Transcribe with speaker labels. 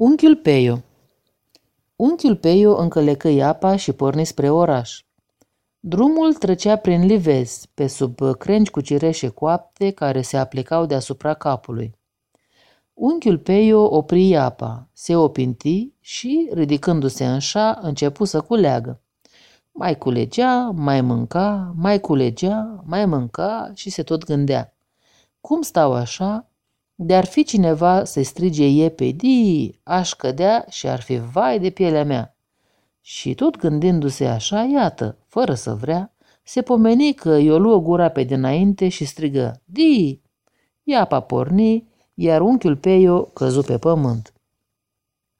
Speaker 1: Unchiul Peio Unchiul Peio încălecă apa și porni spre oraș. Drumul trecea prin livezi, pe sub crengi cu cireșe coapte care se aplicau deasupra capului. Unchiul Peio opri apa, se opinti și, ridicându-se în șa, începu să culeagă. Mai culegea, mai mânca, mai culegea, mai mânca și se tot gândea. Cum stau așa, de-ar fi cineva să-i strige iepedi, aș cădea și ar fi vai de pielea mea. Și tot gândindu-se așa, iată, fără să vrea, se pomeni că i-o luă gura pe dinainte și strigă, Di! Iapa porni, iar unchiul Peio căzu pe pământ.